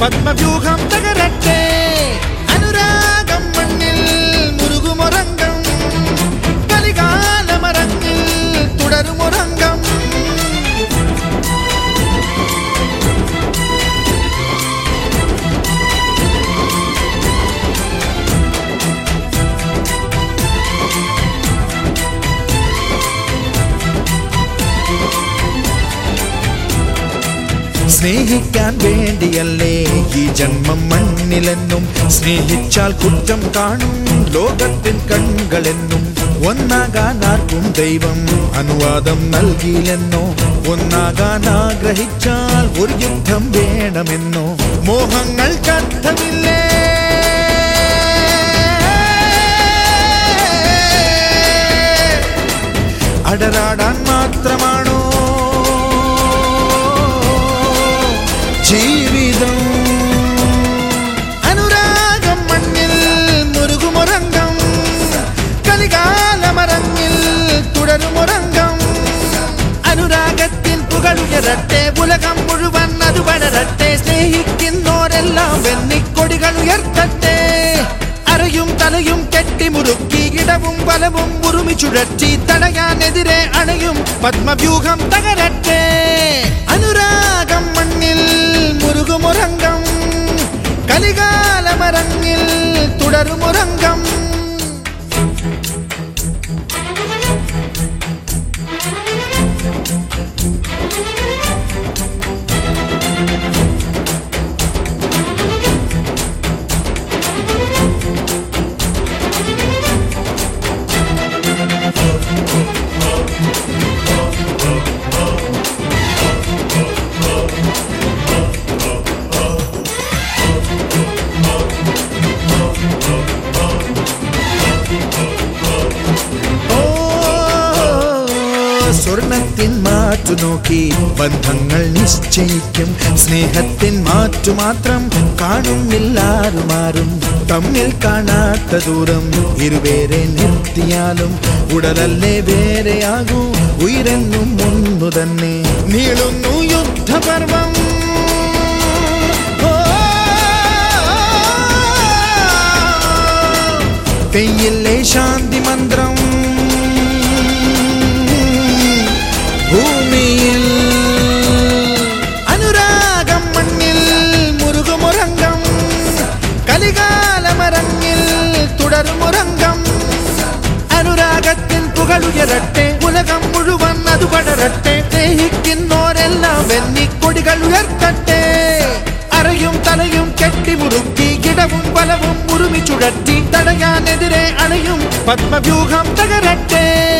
పద్మవ్యూహం తగరట్టే സ്നേഹിക്കാൻ വേണ്ടിയല്ലേ ഈ ജന്മം മണ്ണിലെന്നും സ്നേഹിച്ചാൽ കുറ്റം കാണും ലോകത്തിൻ കണ്ണുകളെന്നും. ഒന്നാകാൻ ആർക്കും ദൈവം അനുവാദം നൽകിയില്ലെന്നോ ഒന്നാകാൻ ആഗ്രഹിച്ചാൽ ഒരു യുദ്ധം വേണമെന്നോ. മോഹങ്ങൾ കഥമില്ലേ അടരാടാൻ எண்ணி கொடிகள் உயர்த்தட்டே அறையும் தலையும் கெட்டி முறுக்கி இடவும் வலவும் உருமி சுழற்றி தடையான் எதிரே அணையும் பத்ம வியூகம் தகரட்டே அனுராகம் மண்ணில் முருகுமுரங்கம் கலிகால மரங்கில் தொடரும் உறங்கம் സ്വർണത്തിൻ മാറ്റു നോക്കി. ബന്ധങ്ങൾ നിശ്ചയിക്കും. സ്നേഹത്തിൻ മാറ്റു മാത്രം കാണുന്നില്ലാരുമാരും തമ്മിൽ കാണാത്ത ദൂരം ഇരുവേരെ നിർത്തിയാലും ഉടലല്ലേ വേറെയാകൂ. ഉയരെന്നും ഒന്നു തന്നെ. നീളുന്നു യുദ്ധപർവം. തെയ്യല്ലേ ശാന്തി മന്ത്രം பூமியில். அனுராகம் மண்ணில் முருகுமுரங்கம் கலிகால மரங்கில் தொடரும் முரங்கம். அனுராகத்தின் புகழுயரட்டே உலகம் முழுவன் அது படரட்டே. தேகிக்கின்றோரெல்லாம் வெண்ணி கொடிகள் உயர்த்தட்டே. அறையும் தலையும் கெட்டி முறுக்கி இடவும் பலவும் உருமி சுழற்றி தடையான் எதிரே அணையும் பத்மவியூகம் தகரட்டே.